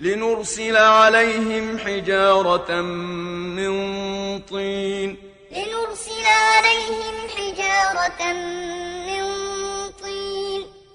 لنرسل عليهم حجارة من طين. لنرسل عليهم حجارة من